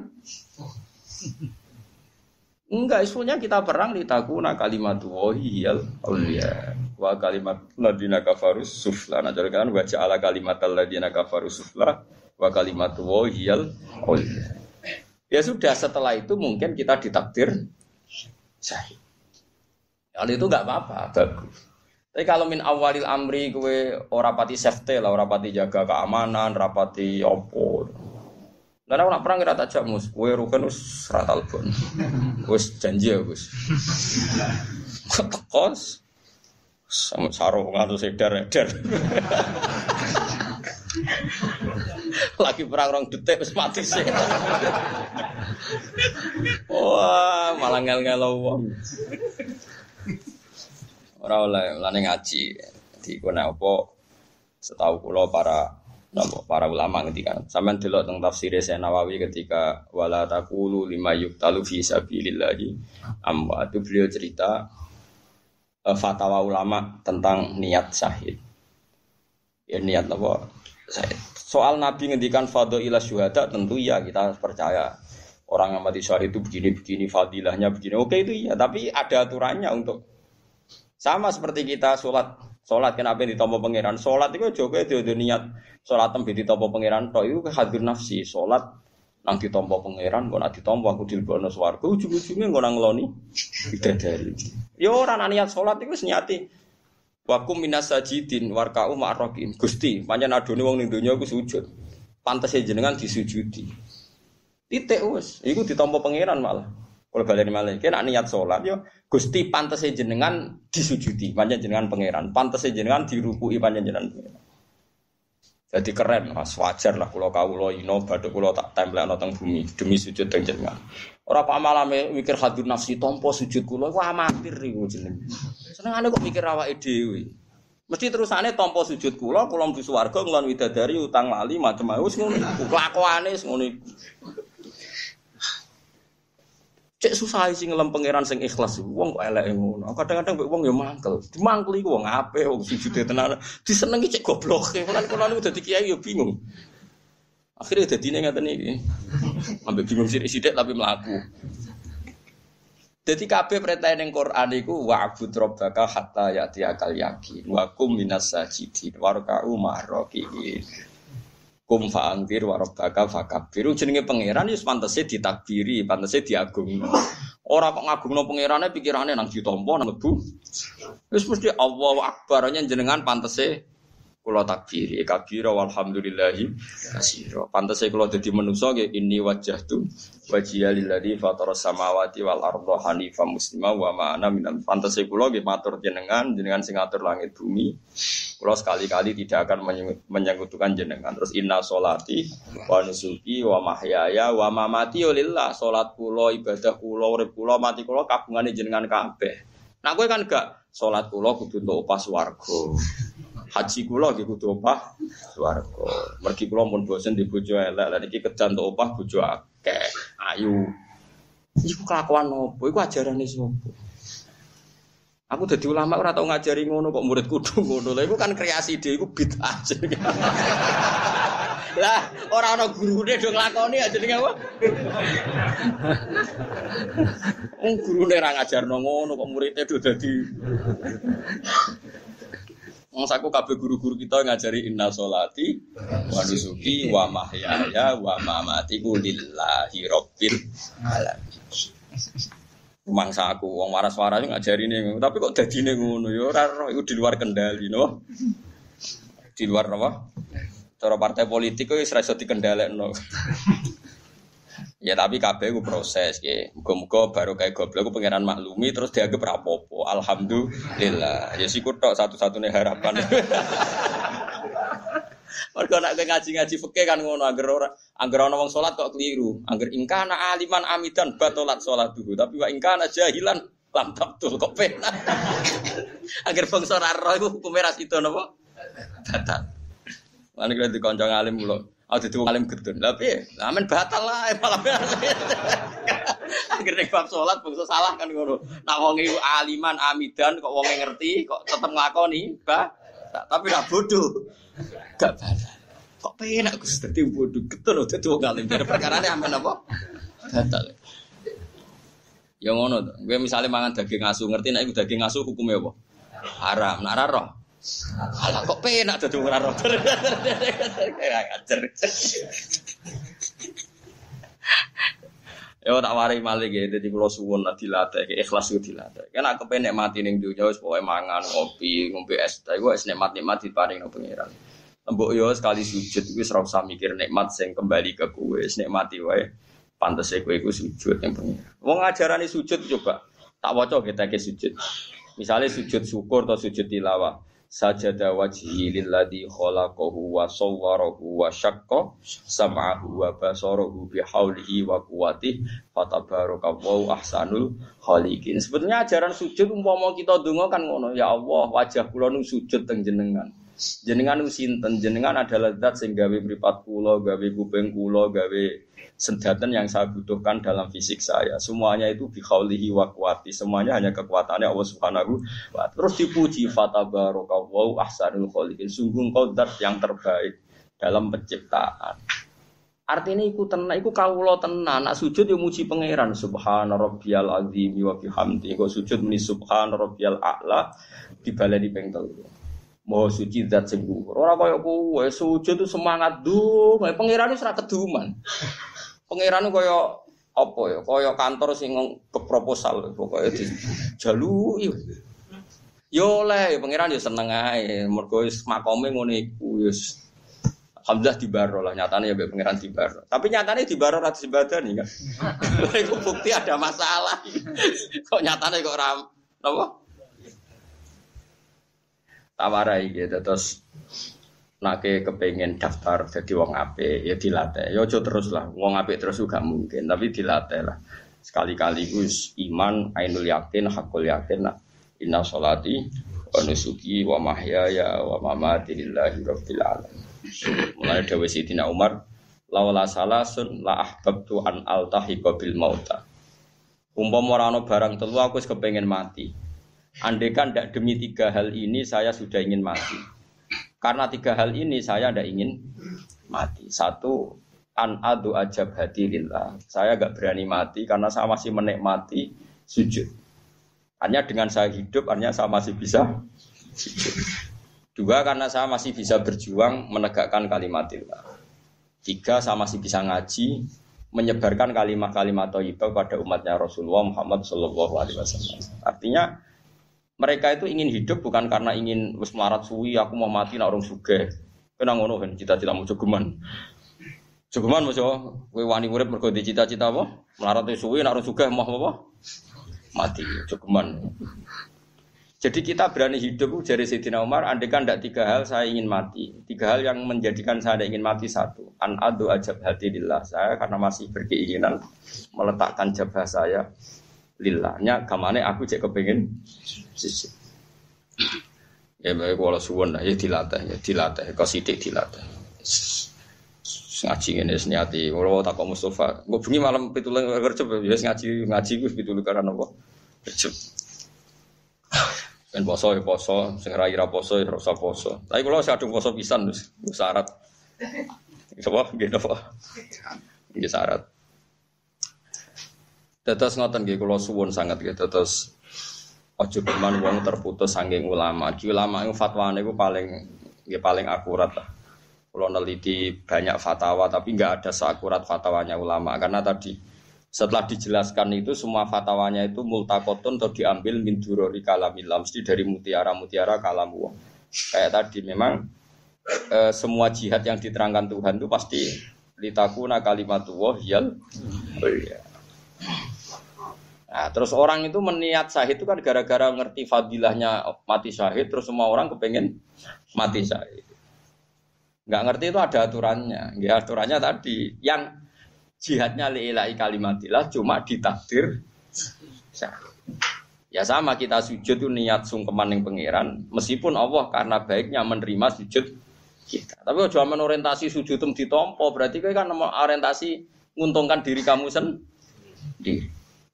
Enggak, isunya kita perang di takuna kalimat wahiyal auliya wa kalimat ladina kafarus sufla. Nah, jadi kan baca ala kalimat ladina kafarus sufla wa kalimat wahiyal auliya. Ya sudah setelah itu mungkin kita ditakdir syahid. Kalau itu nggak apa-apa. Tapi kalau min awalil amri kue orapati safety lah, orapati jaga keamanan, rapati opo. Karena nak perang kira tak jamus, kue rukun us ratal pun, us janji ya gus. Tekos, sama sarung atau sedar edar. Lagi perang rong detik wis mati sih. Wah, malah ngel-ngel wong. Ora oleh lane ngaji. Di kono apa setahu kula para Napa para ulama ngendikan. Sampeyan delok teng tafsir Nawawi ketika wala taqulu lima yuktalu fi sabilillah amma itu beliau cerita uh, fatwa ulama tentang niat syahid. Ya niat apa? Syahid. Soal Nabi ngendikan ila syuhada tentu ya kita percaya orang yang mati syahid itu begini-begini fadilahnya begini. Oke itu iya, tapi ada aturannya untuk sama seperti kita sholat Sholat kenapa ditompo pangeran? Sholat itu juga itu niat sholat tembi ditompo pangeran. Toh itu hadir nafsi. Sholat nang ditompo pangeran, kok nak ditompo aku dilbono swarga. Ujung-ujungnya kok nang loni bidadari. Ya orang niat sholat itu senyati. Wakum minas sajidin warka'u ma'rokin. Gusti, panjang adone wong ning donya aku sujud. Pantes jenengan disujudi. Titik wis, iku ditompo pangeran malah. Kalau balik malah, kena niat sholat yo, gusti pantas jenengan disujudi, panjang jenengan pangeran, pantas jenengan dirukui panjang jenengan pangeran. Jadi keren, mas wajar lah kalau kau lo ino, baduk kalau tak tempel noteng bumi demi sujud dan jenengan. Orang apa malam mikir hadir nafsi tompo sujud kulo, wah amatir ribu jeneng. Seneng aneh kok mikir rawa ide, Mesti terusannya tompo sujud kulo, kulo mlebu swarga ngelon widadari utang lali macam-macam wis ngono. Kelakuane. Cek susah sih ngelem pangeran sing ikhlas. Wong kok elek ngono. Kadang-kadang wong ya mangkel. Dimangkeli ku wong apik wong sujude tenan. Disenengi cek goblok. Kulan kulan udah dadi kiai ya bingung. Akhirnya dadi ning ngaten iki. Ambek bingung sithik-sithik tapi mlaku. Jadi kabeh perintah ning Quran iku wa'bud rabbaka hatta ya'ti akal yakin wa kum minas sajidin warka'u ma'rakiin kum fa'angkir warabaka fakabir jenenge pangeran ya pantese ditakbiri pantese diagung ora kok ngagungno pangerane pikirane nang ditampa nang lebu wis mesti Allahu akbar jenengan pantese kula takbiri kabira walhamdulillahi kasira pantese kula dadi manusa nggih inni wajjahtu wajhiya lilladzi fatara samawati wal arda hanifa muslima wa ma ana minal pantese kula nggih matur jenengan jenengan sing ngatur langit bumi kula sekali-kali tidak akan menyekutukan jenengan. Terus inna solati wa nusuki wa mahyaya wa mamati lillah. Salat kula ibadah kula urip kula mati kula kabungane jenengan kabeh. Nah kowe kan gak salat kula kudu untuk pas warga haji kula nggih kudu opah swarga. Mergi kula pun bosen di bojo elek, lan iki kejan tok opah bojo akeh, ayu. Iku kelakuan opo? Iku ajarane sapa? Aku dadi ulama ora tau ngajari ngono kok murid kudu ngono. Lah iku kan kreasi dhewe iku bid'ah. Lah, ora ana gurune do nglakoni aja jenenge apa? Wong gurune ra ngajarno ngono kok muridnya do dadi Wong saku kabeh guru-guru kita ngajari inna sholati wa nusuki wa mahyaya wa mamati ku lillahi rabbil alamin. Mangsa aku wong waras-waras ngajari nih, tapi kok dadine ngono ya ora iku di luar kendali no. Di luar apa? Cara partai politik kok wis ora iso dikendhalekno. Ya tapi kabeh ku proses ya. Muga-muga baru kayak goblok ku pangeran maklumi terus dianggap rapopo. Alhamdulillah. Ya siku tok satu-satunya harapan. Mergo nek ngaji-ngaji fikih kan ngono angger ora angger ana wong salat kok keliru. Angger ingkana aliman amidan batolat salat dulu. Tapi wa ingkana jahilan lam tabtul kok pena. angger bangsa ora ro iku hukume ra sida napa? Batal. Lan iki dikonco alim kula. Oh, wong alim gedun. Lah men batal lah malah. Akhirnya bab salat bangsa salah kan ngono. Nak wong aliman amidan kok wong ngerti kok tetep nglakoni, bah. Tapi ra bodoh. Gak batal. Kok penak Gus dadi bodoh getun dadi wong alim. Perkarane amen apa? Batal. Ya ngono. Kowe misale mangan daging asu, ngerti nek daging asu hukumnya apa? Haram. Nak ra roh. Alah kok penak dadi ora roh. Ya tak warai malih ya, jadi kalau suwun lah dilatih, ikhlas itu dilatih. Kan aku pengen mati ning dunia, wis pokoke mangan, ngopi, ngombe es teh, gue es nikmat nikmat di paring no pangeran. Mbok yo sekali sujud, gue serau usah mikir nikmat sing kembali ke kue, es nikmati wae. Pantes kue gue sujud yang pangeran. Wong ngajarani sujud coba, tak waca kita ke sujud. Misalnya sujud syukur atau sujud tilawah sajada wajhi lilladzi khalaqahu wa sawwarahu wa syaqqa sam'ahu wa basarahu bihaulihi wa quwwatihi fatabarakallahu ahsanul khaliqin. Sebetulnya ajaran sujud umpama kita donga kan ngono, ya Allah wajah kula nu sujud teng jenengan. Jenengan nu sinten? Jenengan adalah zat sing gawe mripat kula, gawe kuping kula, gawe senjata yang saya butuhkan dalam fisik saya. Semuanya itu bikhaulihi wa kuwati. Semuanya hanya kekuatannya Allah Subhanahu wa Terus dipuji fatabarokallahu ahsanul khaliqin. Sungguh kau zat yang terbaik dalam penciptaan. Artinya iku tenan, iku kawula tenan. Nak sujud ya muji pangeran subhana rabbiyal azim wa bihamdi. Kok sujud muni subhana rabbiyal a'la dibaleni ping telu. Mau suci zat sing Ora kaya kowe sujud itu semangat dung, pangeran wis ora keduman. Pangeran kaya apa ya? Kaya kantor sing ke proposal pokoknya di jalu Yo le, pangeran yo seneng ae. Mergo wis makome ngene iku wis Alhamdulillah di baro lah nyatanya ya pangeran di baro. Tapi nyatanya di baro rata sebadani kan. Itu bukti ada masalah. kok nyatanya kok ram, apa? Tawarai gitu terus nake kepengen daftar jadi wong ape ya dilatih. Ya ojo terus lah wong ape terus juga mungkin tapi dilatih lah. Sekali-kali gus iman ainul yakin hakul yakin lah. Inna solati wa nusuki wa mahyaya wa mamati lillahi rabbil alamin. Mulai dewe Sidina Umar lawala salasun la ahbabtu an altahiqa bil mauta. Umpama ora barang telu aku wis kepengen mati andekan ndak demi tiga hal ini saya sudah ingin mati karena tiga hal ini saya tidak ingin mati. Satu, an adu ajab hati lillah. Saya gak berani mati karena saya masih menikmati sujud. Hanya dengan saya hidup, hanya saya masih bisa sujud. Dua, karena saya masih bisa berjuang menegakkan kalimat Allah. Tiga, saya masih bisa ngaji, menyebarkan kalimat-kalimat thayyibah pada umatnya Rasulullah Muhammad Shallallahu Alaihi Wasallam. Artinya mereka itu ingin hidup bukan karena ingin wis suwi aku mau mati nak orang suge. Kena ngono kan cita-cita mau jogeman. Jogeman maksud kowe wani urip mergo cita-cita apa? Melarat suwi nak orang suge mau apa? Mati jogeman. Jadi kita berani hidup dari Sayyidina Umar, andekan tidak tiga hal saya ingin mati. Tiga hal yang menjadikan saya ingin mati satu. An adu ajab hati lillah. Saya karena masih berkeinginan meletakkan jabah saya lillahnya kamane aku cek kepengen sisi ya baik kalau suwon ya dilatih ya dilatih kau sidik dilatih. Ngaji ini senyati kalau tak kau Mustafa. Gue bunyi malam pitulang kerja ya ngaji ngaji gue pitulang karena apa kerja. Kan poso ya poso sing ra poso ya rasa poso. Tapi kalau saya adung poso pisan terus syarat. Apa apa syarat Tetes ngoten nggih kula suwun sangat nggih tetes ojo geman wong terputus saking ulama. Ki ulama itu fatwane itu paling ya paling akurat lah. Kalau neliti banyak fatwa tapi nggak ada seakurat fatwanya ulama karena tadi setelah dijelaskan itu semua fatwanya itu multakotun atau diambil min durori kalamillah mesti dari mutiara-mutiara kalam wong. Kayak tadi memang e, semua jihad yang diterangkan Tuhan itu pasti litakuna kalimatullah yal oh iya. Nah, terus orang itu meniat syahid itu kan gara-gara ngerti fadilahnya mati syahid, terus semua orang kepengen mati syahid. Nggak ngerti itu ada aturannya. Ya, aturannya tadi yang jihadnya li'ilai kalimatillah cuma ditakdir. Ya sama kita sujud itu niat sungkeman yang pangeran, meskipun Allah karena baiknya menerima sujud kita. Tapi kalau orientasi sujud itu ditompo, berarti kan orientasi menguntungkan diri kamu sendiri.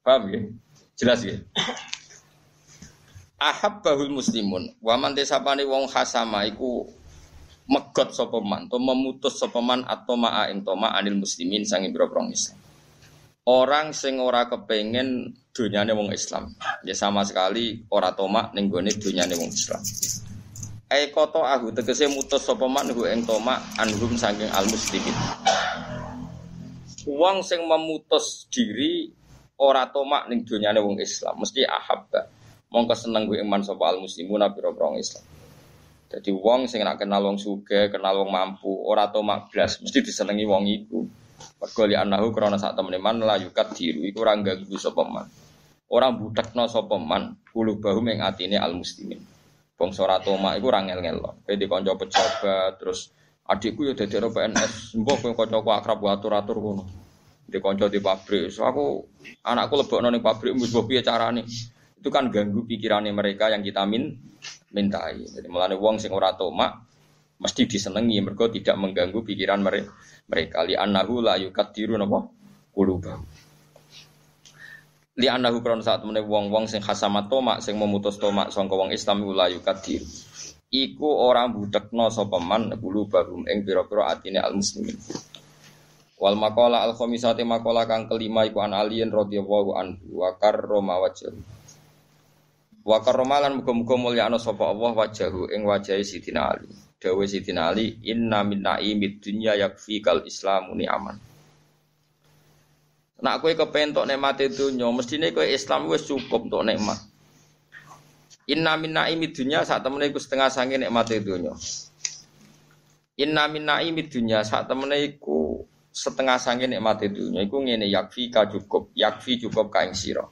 Paham ya? Jelas ya? Ahab bahul muslimun. Waman desapani wong khasama iku megot sopeman, atau memutus sopeman atau ma'a toma anil muslimin sangi biro Islam. Orang sing ora kepengen dunyane wong Islam. Ya sama sekali ora toma ning gone dunyane wong Islam. Ai koto ahu tegese mutus sopeman hu ing toma anhum saking al muslimin. Wong sing memutus diri ora tomak ning donyane wong Islam, mesti ahabba. Mongko seneng gue iman sapa al muslimuna pira wong Islam. Jadi wong sing nak kenal wong sugih, kenal wong mampu, ora tomak blas, mesti disenengi wong iku. Mergo li anahu krana sak temene man la yukat diru iku ora ganggu sapa man. Ora budekno sapa man kulo bahu ing atine al muslimin. Wong ora tomak iku ora ngel-ngel. Kowe kanca pejabat terus adikku ya dadi PNS, mbok kowe kancaku akrab atur-atur ngono di konco di pabrik. So aku anakku lebok ning pabrik mbus piye carane. Itu kan ganggu pikirannya mereka yang kita min mintai. Jadi melane wong sing ora tomak mesti disenengi mergo tidak mengganggu pikiran mereka. Mereka li annahu la yukadiru napa qulubah. Li annahu kron saat temene wong-wong sing khasamat tomak sing memutus tomak sangka wong Islam la yukadiru. Iku orang budekno sapa man qulubahum ing pira-pira atine al muslimin. Wal makola al khomisati makola kang kelima iku an alien radhiyallahu anhu wa karrama wajh. Wa karrama lan muga-muga mulyakno sapa Allah wajahu ing wajahe Sidina Ali. Dawe Sidina Ali inna min naimid dunya yakfi kal islamu aman. Nak kowe kepen tok nikmate donya, mestine kowe Islam wis cukup untuk nikmat. Inna min naimid dunya sak temene iku setengah sange nikmate donya. Inna min naimid dunya sak temene iku setengah sange nikmati dunia iku ngene yakfi ka cukup yakfi cukup ka ing sira.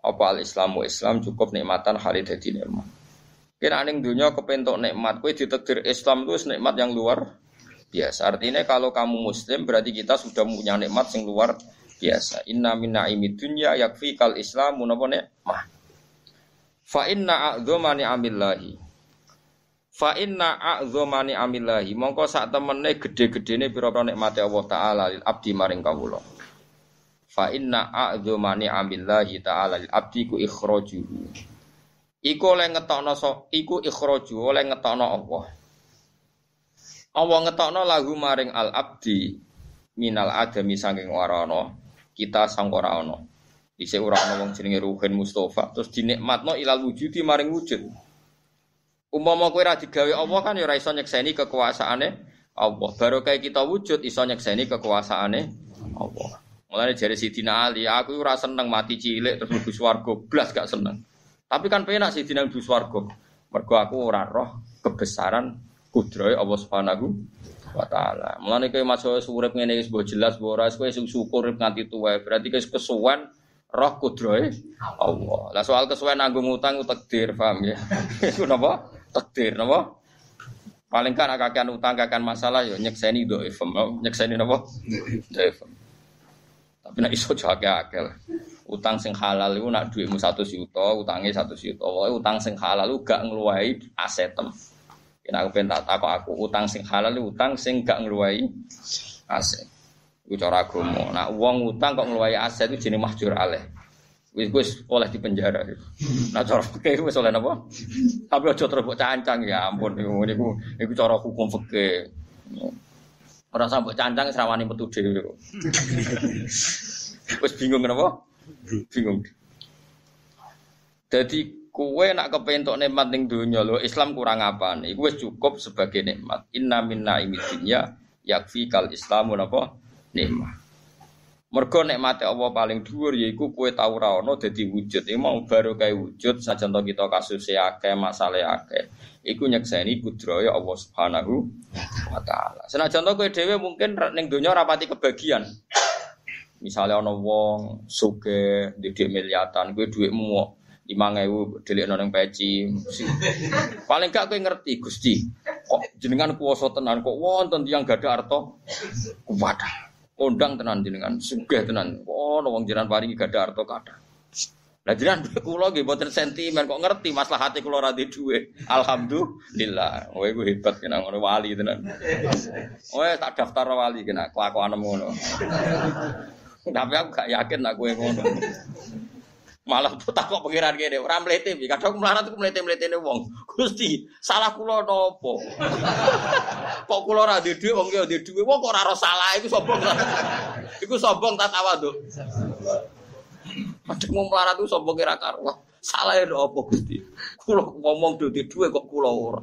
Apa al islamu islam cukup nikmatan hari dadi nikmat. Kira ning dunia kepentok nikmat kowe ditakdir Islam itu nikmat yang luar biasa. Artinya kalau kamu muslim berarti kita sudah punya nikmat yang luar biasa. Inna min naimid dunya yakfi kal islamu napa nikmah fa inna a'dzama ni'amillahi Fa inna a'zamani amillahi mongko sak temene gede-gedene pira-pira nikmate Allah taala lil abdi maring kawula. Fa inna a'zamani amillahi taala lil abdi ku ikhraju. Iku oleh ngetokno so, iku ikhraju oleh ngetokno Allah. Allah ngetokno lagu maring al abdi minal adami saking warana kita sang ora. Dise ora ana wong jenenge Ruhin Mustafa terus dinikmatno ilal wujudi maring wujud. Umpama kowe ora digawe Allah kan ya ora iso nyekseni kekuasaane Allah. Baru kayak kita wujud iso nyekseni kekuasaane Allah. Mulane jare Sidina Ali, aku ora seneng mati cilik terus mlebu swarga, blas gak seneng. Tapi kan penak Sidina mlebu swarga. Mergo aku ora roh kebesaran kudrohe Allah Subhanahu wa taala. Mulane kowe masuk urip ngene wis jelas mbok ora kowe syukur nganti tuwa. Berarti kowe kesuwen roh kudrohe Allah. Lah soal kesuwen nanggung utang takdir, paham ya? Iku napa? takdir napa? Paling kan kakean utang kakean masalah yo nyekseni do ifem, nyekseni napa? Do ifem. Tapi nek iso jake akeh. Utang sing halal iku nak dhuwitmu 1 juta, utange 1 juta. Wae utang sing halal lu gak ngluwahi asetem. Yen aku pengen tak takok aku, utang sing halal utang sing gak ngluwahi aset. Iku cara agama. Nak wong utang kok ngluwahi aset itu jenenge mahjur aleh wis wis oleh di penjara gitu. Nah cara fikih wis oleh napa? Tapi aja terus cancang ya ampun niku niku niku cara hukum fikih. Ora sampe cancang serawani metu dhewe. Wis bingung kenapa? Bingung. Jadi Kue nak kepentok nikmat ning dunia lo Islam kurang apa nih? Kue cukup sebagai nikmat. Inna minna imidinya yakfi kal Islamu napa nikmat. Mergo nikmate Allah paling dhuwur yaiku kue tau ra ono dadi wujud. Iki mau baru kae wujud sajan to kita kasus akeh, masalah akeh. Iku nyekseni kudraya Allah Subhanahu wa taala. Senajan to kowe dhewe mungkin ning donya rapati kebagian. Misalnya ono wong suge di miliatan, gue duitmu lima ewu delik noneng peci. Paling gak kowe ngerti Gusti. Kok jenengan kuwasa tenan kok wonten tiyang gadah arto kuat. Kondang tenan jenengan, sugih tenan. Oh, wong jenengan paringi gadah arto kathah. Lah jenengan kula nggih mboten sentimen kok ngerti maslahate kula ra duwe. Alhamdulillah. Kowe iku hebat kena ngono wali tenan. Kowe tak daftar wali kena kelakuan ngono. Tapi aku gak yakin nak kowe ngono. Malah tak kok pengiran gini, orang melete, kadang melete melete nih wong. Gusti, salah kulo nopo. kok kulo rada duit, wong di duit, wong kok raro salah, itu sombong. itu sombong tak tawa tuh. Padahal mau melarat itu sombong kira karuah. Salah ya nopo gusti. Kulo ngomong duit duit kok kulo ora.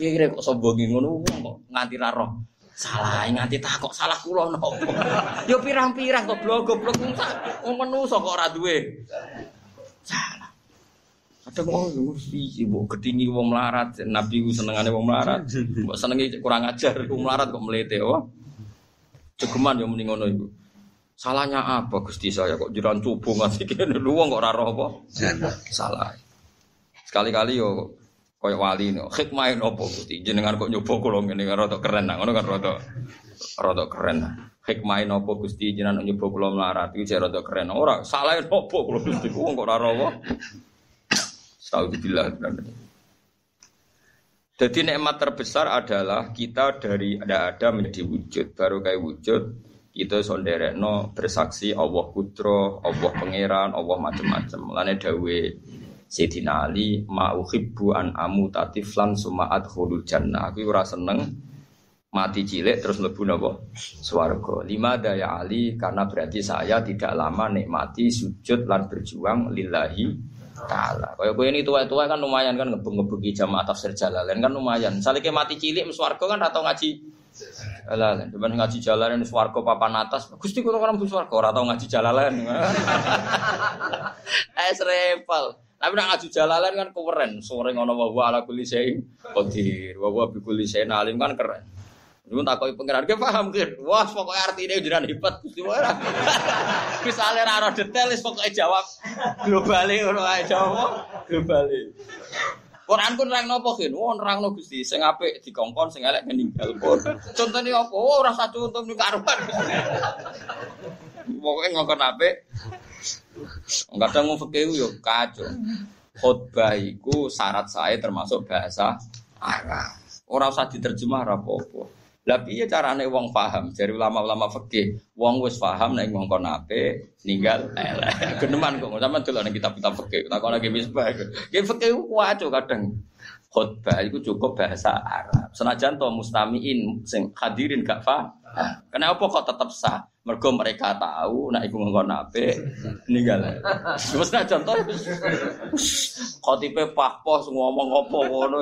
Kira kok sombongin ngono wong kok nganti raro. Salah nganti tak kok salah kula nopo. Yo pirang-pirang goblok goblok wong menungso kok ora duwe. Salah. Kadang wong mesti mbok gedingi wong melarat, nabi ku senengane wong melarat. Mbok senengi kurang ajar wong melarat kok melete oh. Cegeman yo muni ngono iku. Salahnya apa Gusti saya kok jiran cubu ngasih kene wong kok ora apa? Salah. Sekali-kali yo Kayak wali no. Hikmah nopo Gusti. Jenengan kok nyoba kula ngene rada keren nah. Ngono kan rada rada keren nah. Hikmah nopo Gusti jenengan nyoba kula melarat iki jek rada keren. Ora salah nopo kula Gusti. Wong kok ora rawa. Astagfirullah. Jadi nikmat terbesar adalah kita dari ada ada menjadi wujud. Baru kayak wujud kita sonderekno bersaksi Allah kudro, Allah pangeran, Allah macam-macam. Lane dawe Sayyidina Ali ma'uhibbu an amu tatiflan sumaat khulul jannah. Aku ora seneng mati cilik terus mlebu napa swarga. Lima daya Ali karena berarti saya tidak lama nikmati sujud lan berjuang lillahi taala. Kaya kowe ini tua-tua kan lumayan kan ngebeng-ngebengi jamaah tafsir Jalalain kan lumayan. Salike mati cilik swarga kan atau ngaji Jalalain, cuman ngaji jalalan swarga papan atas. Gusti kula kan mlebu swarga tau ngaji jalalan. Es repel. Tapi nak ngaju jalalan kan keren. Sore ngono wa ala kulli syai'in qadir. Wa wa bi kulli syai'in alim kan keren. Lu takoki pengiran, ge paham kan? Wah, pokoknya artinya jenengan hebat Gusti wae. Misale ra ora detail pokoke jawab globale ngono ae jawab globale. Quran pun nerang nopo kin? Wah nerang no gusti. Sing apik dikongkon, sing elek pun. Contohnya apa? Oh rasa contoh nih karuan. Pokoknya ngongkon apik Kadang mau fikih yo kacau. Khotbah iku syarat saya termasuk bahasa Arab. Orang usah diterjemah rapopo. Lah piye wong paham? Dari ulama-ulama fikih, wong wis paham nek wong kon ape ninggal elek. Geneman kok sampean delok nek kitab-kitab fikih. Tak lagi misbah. Ki fikih kuwaco kadang. Khotbah itu cukup bahasa Arab. Senajan to mustamiin sing hadirin gak paham. Kenapa kok tetap sah? Mergo mereka tahu nak iku ngongkon ape ninggal. Wis nak contoh khotibe pahpoh ngomong apa ngono.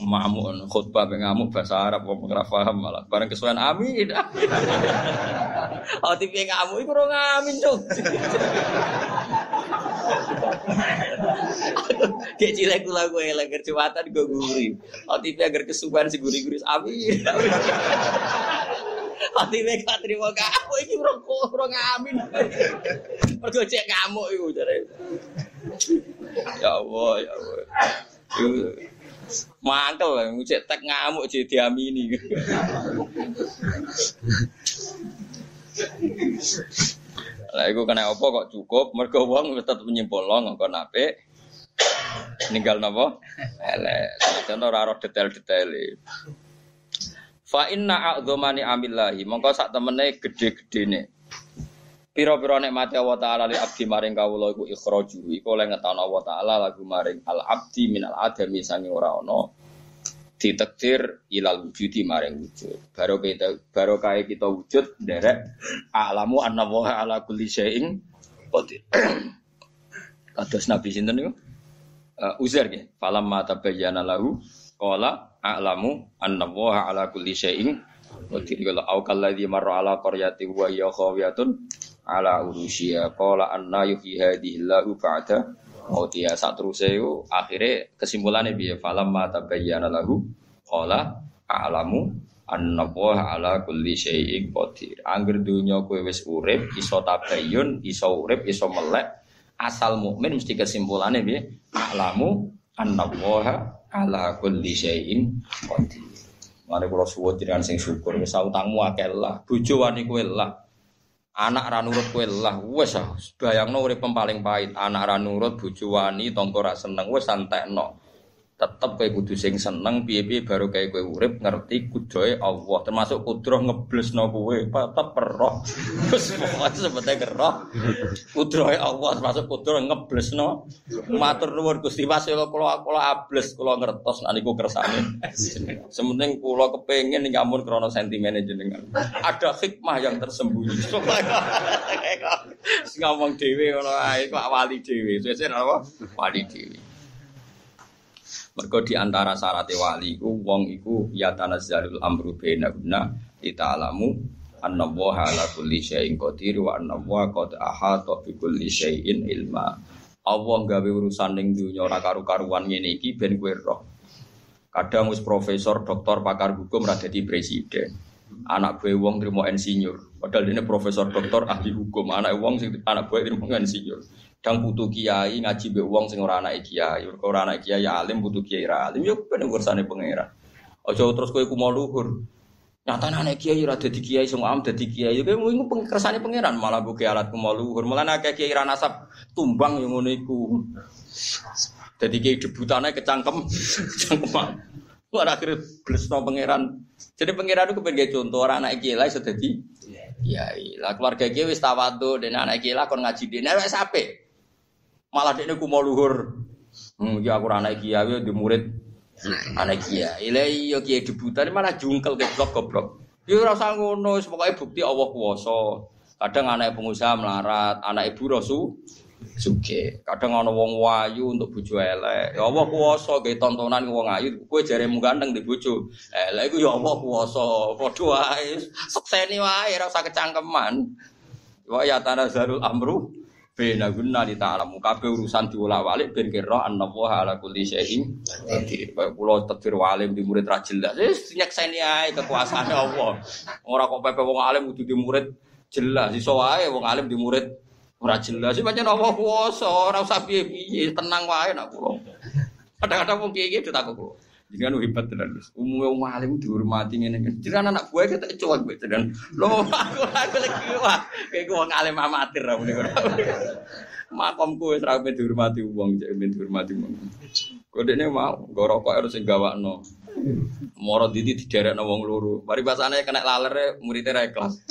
Mamuk khutbah pe ngamuk bahasa Arab kok ora paham malah bareng kesuwen amin. Tipe ngamuk iku ora ngamin cuk. Kayak cilek kula gue elek kerjawatan gue guri. Oh tipe agar kesuwen si guri-guri amin. Hati mereka terima kamu ini rokok rokok ngamin. Mergo cek ngamuk iku jare. Ya Allah, ya Allah. Mangkel lah, cek tek ngamuk jadi diamini. Lah iku kena apa kok cukup mergo wong tetep nyimpulno ngkon apik. Ninggal napa? Elek. Contoh ora detail-detail. Fa inna a'dzamani amillahi mongko sak temene gedhe-gedhene. Pira-pira nikmate Allah taala li abdi maring kawula iku ikhraju iku oleh ngetono Allah taala lagu maring al abdi minal adami sange ora ana ditekdir ilal wujudi maring wujud. Baru kita baru kaya kita wujud derek alamu anna ala kulli syai'in qadir. Kados Nabi sinten niku? Uh, Uzair nggih. Falam ma tabayyana lahu qala a'lamu anna ala kulli syai'in qadir. Kalau au kalladzi marra ala qaryati wa hiya khawiyatun ala urushiya qala anna yuhyi hadhihi Allahu ba'da mautiha sak teruse iku akhire kesimpulane piye falam ma tabayyana lahu qala a'lamu anna wa ala kulli syai'in qadir. Angger dunya kowe wis urip iso tabayyun, iso urip, iso melek asal mukmin mesti kesimpulannya bi alamu annallaha ala kulli syai'in qadir. Mane kula suwun jenengan sing syukur wis utangmu akeh lah, bojo wani kowe lah. Anak ra nurut kowe lah, wis ah, bayangno urip paling pahit, anak ra nurut, bojo wani, tangga ra seneng, wis santekno tetep kowe kudu sing seneng piye-piye baru kayak kowe urip ngerti kudrohe Allah. Termasuk kudroh ngeblesno kowe tetep roh. Wis pokoke sebete roh. Kudrohe Allah termasuk kudroh ngeblesno. Matur nuwun Gusti Mas kula kula ables kula ngertos nek niku kersane. Sementing kula kepengin nyamun krana sentimen jenengan. Ada hikmah yang tersembunyi. Ngomong dhewe ngono ae kok wali dhewe. Sesuk apa? Wali dhewe Mergo di antara syarat wali iku wong iku ya tanazzalul amru bainahunna alamu anna wa ala kulli syai'in qadir wa anna wa qad ahata bi kulli syai'in ilma. Allah gawe urusan ning dunya ora karu-karuan ngene iki ben kowe roh. Kadang wis profesor, doktor, pakar hukum ra dadi presiden. Anak gue wong terima insinyur. Padahal ini profesor, doktor, ahli hukum. Anak wong sing anak gue terima insinyur. Dang butuh kiai ngaji be wong sing ora anak kiai, ora anak kiai alim butuh kiai ra alim yo ben urusanane pangeran. Aja terus kowe ku mau luhur. Nyata anak kiai ora dadi kiai sing am dadi kiai yo kowe iku kersane pangeran malah buke alat ku mau luhur. Malah nek kiai ra nasab tumbang yo ngono iku. Dadi kiai debutane kecangkem kecangkeman. Ora akhir blesno pangeran. Jadi pangeran itu pengen contoh orang anak kiai lah sudah dadi kiai. Lah keluarga kiai wis tawadhu dan anak kiai lah kon ngaji dene wis apik. Malah dia ku mau luhur. Hmm, ya aku anak kiai di murid anak kiai. Lah iya kiai debutan malah jungkel blok goblok. Ya ora usah ngono, pokoke bukti Allah kuwasa. Kadang anak pengusaha melarat, anak ibu rasu suge. Kadang ana wong wayu untuk bojo elek. Ya Allah kuwasa gawe tontonan wong ayu, kowe jaremu ganteng di bojo. Elek iku ya Allah kuwasa. Padha wae. Sekseni wae ora usah kecangkeman. Wa ya tanazalul amru Bena guna di ta'alamu kabeh urusan diulak-walik ben kira annallaha ala kulli syai'in. Kaya kula takdir walim di murid ra jelas. Wis nyekseni ae kekuasaane Allah. Ora kok pepe wong alim kudu di murid jelas. Iso wae wong alim di murid ora jelas. Sing pancen Allah kuwasa, ora usah piye-piye, tenang wae nak kula. Kadang-kadang wong kiye-kiye ditakok kula. Jangan hebat tenan. Umumnya wong alim dihormati ngene kan. Jangan anak gue kita cuek bet tenan. Lo aku aku lagi wah kayak wong alim amatir ra muni ora ben dihormati wong, cek ben dihormati wong. Kodene mau nggo rokok harus sing gawakno. Moro didi diderekno wong loro. Mari basane kena laler muridnya ra ikhlas.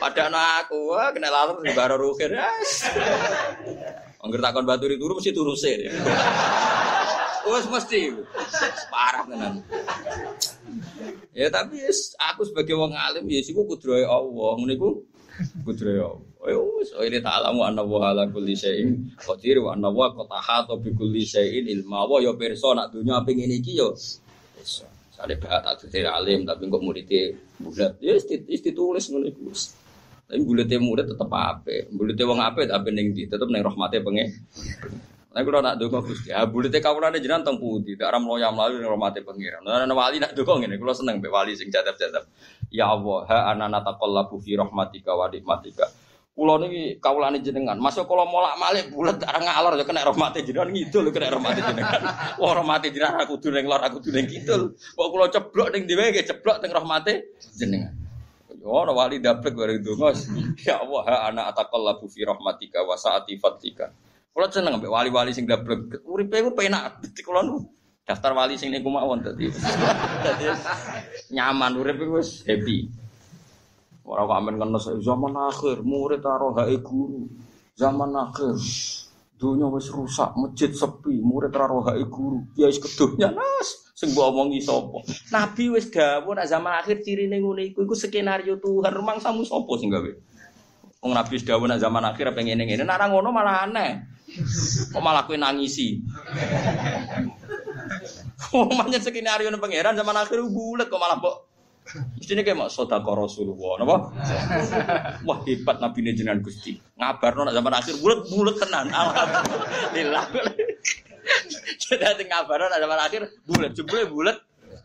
Padahal aku kena laler di baro rukin. Angger takon batu turu mesti turuse. Wes mesti parah tenan. Ya tapi yes, aku sebagai wong alim ya siku kudrohe Allah. Ngene iku kudrohe Allah. Ya wis oh, ini ta'lamu anna wa ala kulli syai'in qadir wa anna wa qad ahata bi kulli syai'in ilma wa ya pirsa nak dunya ping ngene iki yo iso. Sale bahat tak alim tapi kok muridé bulat. Ya wis ditulis ngono iku. Tapi bulete murid tetep ape. Bulete wong ape tapi ning ndi tetep ning rahmate pengen. Nah kalau nak dukung gusti, ah bulute kawulane jenengan teng pundi, tak ram loyam lalu ning rahmate pangeran. Nah wali nak dukung ngene, kula seneng mbek wali sing jadab-jadab. Ya Allah, ha anana taqallabu fi rahmatika wa nikmatika. Kula niki kawulane jenengan, masuk kula molak-malik bulet areng ngalor ya kena rahmate jenengan ngidul kena rahmate jenengan. Wah rahmate jenengan aku kudu ning lor aku kudu ning kidul. Kok kula ceblok ning dhewe nggih ceblok teng rahmate jenengan. Oh, wali dapet bareng donga. Ya Allah, ha ana ataqallabu fi rahmatika wa sa'ati fatika. Kalau seneng ambek wali-wali sing dablek, uripe ku penak. Dadi kula nu daftar wali sing niku mawon dadi. Dadi nyaman urip wis happy. Ora kok amen kena zaman akhir murid karo hae guru. Zaman akhir dunia wis rusak, masjid sepi, murid karo hae guru. Ya wis kedunya nas sing mbok omongi sapa. Nabi wis dawuh nek zaman akhir cirine ngene iku iku skenario Tuhan rumang samu sapa sing gawe. Wong Nabi dawuh nak zaman akhir pengen ngene. Nek ngono malah aneh. Kok malah kowe nangisi. Manjen skenario ning pangeran zaman akhir bulet kok malah mbok Mestinya kayak mau sodako Rasulullah, napa? Wah hebat Nabi ini jenengan Gusti. Ngabar nona zaman akhir bulat bulat tenan. Alhamdulillah. Jadi ngabar nona zaman akhir bulat, jebule bulat.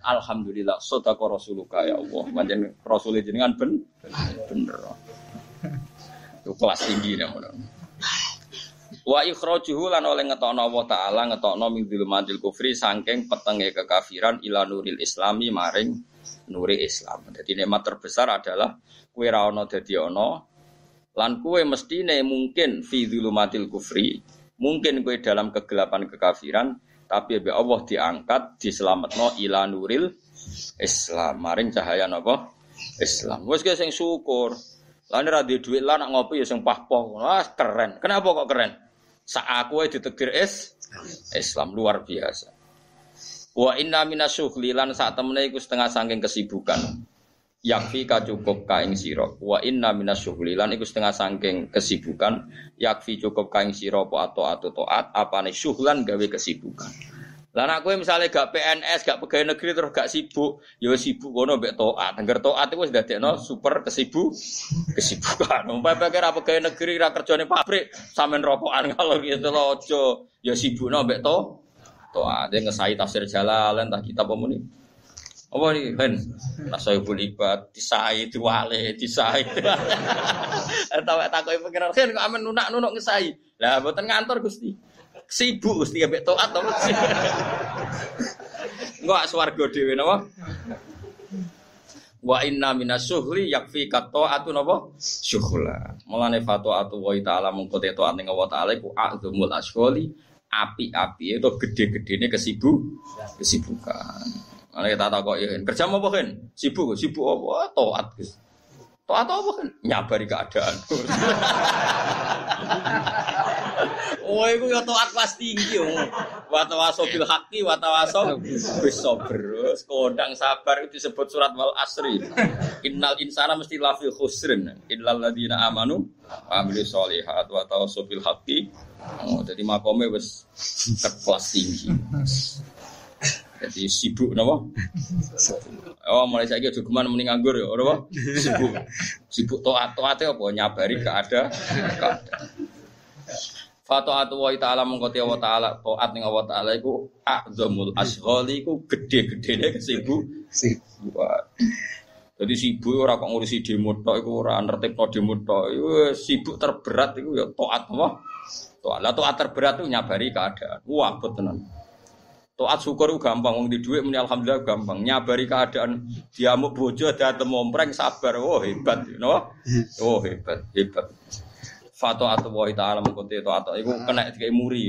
Alhamdulillah sodako Rasulullah ya Allah. Manjen Rasulullah jenengan ben bener. Itu kelas tinggi ya Wa ikhrajuhu lan oleh ngetokno Allah taala ngetokno min dzulumatil kufri saking petenge kekafiran ila nuril islami maring nuri Islam. Jadi nikmat terbesar adalah kue ra ono ono lan kue mestine mungkin fi dzulumatil kufri. Mungkin kue dalam kegelapan kekafiran tapi be Allah diangkat diselametno ila nuril Islam maring cahaya napa Islam. Wes sing syukur. Lan ora duit lan ngopi ya sing pah-poh. Wah keren. Kenapa kok keren? Saat aku ditegir es Islam luar biasa. Wa inna minasyughli lan saat temene iku setengah saking kesibukan. Yakfi ka cukup ka ing sira. Wa inna minasyughli lan iku setengah saking kesibukan. Yakfi cukup ka ing sira apa atau atau taat apane syughlan gawe kesibukan. Lah nek kowe misale gak PNS, gak pegawai negeri terus gak sibuk, ya sibuk kono mbek taat. Angger taat iku wis dadekno super kesibuk kesibukan. Umpama pikir pegawai negeri ra kerjane pabrik, sampean rokokan kalau gitu lho aja ya sibukno mbek to. Taat dia ngesai tafsir jalalan entah kita pemuni. Apa nih kan? Nasaibul ibad, disai, diwale, disai. Tahu tak kau pengiran kan kau aman nunak nunuk ngesai. Lah buatan ngantor gusti sibuk mesti ambek taat to. Enggak swarga dhewe napa? Wa inna minasuhli yakfi atu napa? Syukhla. Mulane atu wa ta'ala mengko te taat ning Allah taala iku a'zamul ashghali api-api itu gede-gedene kesibuk kesibukan. Mana kita kok ya kerja apa kan? Sibuk, sibuk apa? Taat. Taat apa kan? Nyabari keadaan. Oh, itu ya taat kelas tinggi yo. Wa tawaso bil haqqi wa tawaso bis sabr. Kodang sabar itu disebut surat wal asri. Innal insana mesti lafi khusrin. Illal ladzina amanu wa amilu sholihat wa tawaso bil haqqi. Oh, jadi makome wis kelas tinggi. Jadi sibuk napa? Oh, mulai saiki aja geman mending nganggur ya, ora Sibuk. Sibuk taat taate apa nyabari keadaan. keadaan. Fato'atu wa ta'ala mengkoti wa ta'ala To'at ning wa ta'ala iku A'zamul asholi iku gede-gedene kesibuk Sibuk Jadi sibuk ora kok ngurusi demo tok iku ora nertibno demo tok sibuk terberat iku ya taat apa? Taat. Lah taat terberat itu nyabari keadaan. Wah, tenan. Taat syukur itu gampang, wong di duit muni alhamdulillah gampang. Nyabari keadaan diamuk bojo dateng mompreng sabar. Oh hebat, you know? Oh hebat, hebat. Fato atau wahai ta'ala mengkuti itu atau itu kena kayak muri.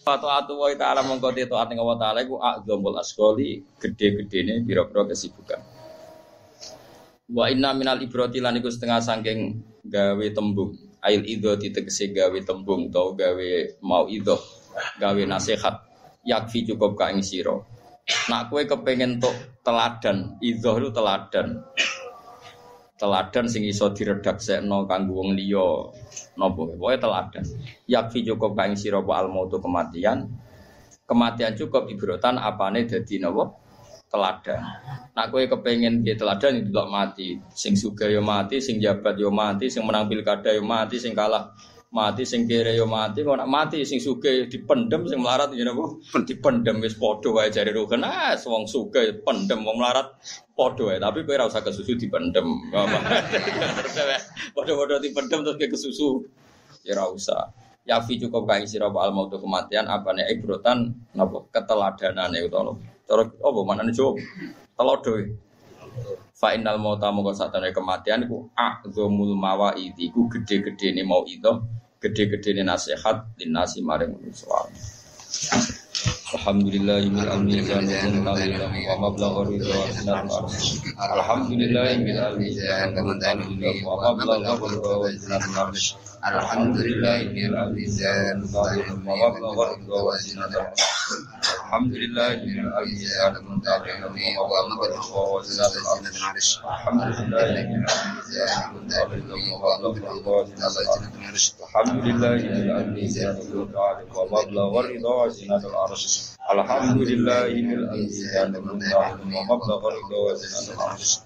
Fato atau wahai ta'ala mengkuti itu atau wahai ta'ala itu akzamul asgoli gede-gede ini biro-biro kesibukan. Wa inna minal ibroti lan iku setengah sangking gawe tembung. Ail idho ditegesi gawe tembung atau gawe mau idho gawe nasihat yakfi cukup kain siro Nak kue kepengen tok teladan, idoh itu teladan. Teladan sing iso diredaksekno kanggo wong liya. Napa? Pokoke teladan. Yakfi cukup kang sira al mautu kematian. Kematian cukup ibrotan apane dadi napa? Teladan. Nak kue kepengen dia teladan itu mati. Sing suga yo mati, sing jabat yo mati, sing menang pilkada yo mati, sing kalah mati sing kere yo mati. Kok nak mati sing suge dipendem sing melarat ya napa? Dipendem wis padha wae jare rugen. Ah wong suge pendem wong melarat padha wae. Tapi kowe ora usah kesusu dipendem. Padha-padha dipendem terus ke kesusu. Ya ora usah. Ya fi cukup kae sira al mautu kematian apane ibrotan napa? Keteladanane utawa cara apa? Manane jo telodo fa innal mauta mongko satane kematian iku a'zamul mawaid iku gede-gedene mau itu gede-gedene nasihat linasi maring manusia Alhamdulillah min al-mizan wa mablagh ridha wa sinat Alhamdulillah min al-mizan wa mablagh ridha wa sinat Alhamdulillah min al-mizan wa mablagh ridha wa sinat الحمد لله من الميزان المنتظر ومبلغ وزنة العرش الحمد لله من الميزان المنتظر الحمد لله من الميزان المنتظر ومبلغ الرضا وزنة العرش الحمد لله من الميزان المنتظر ومبلغ الرضا وزنة العرش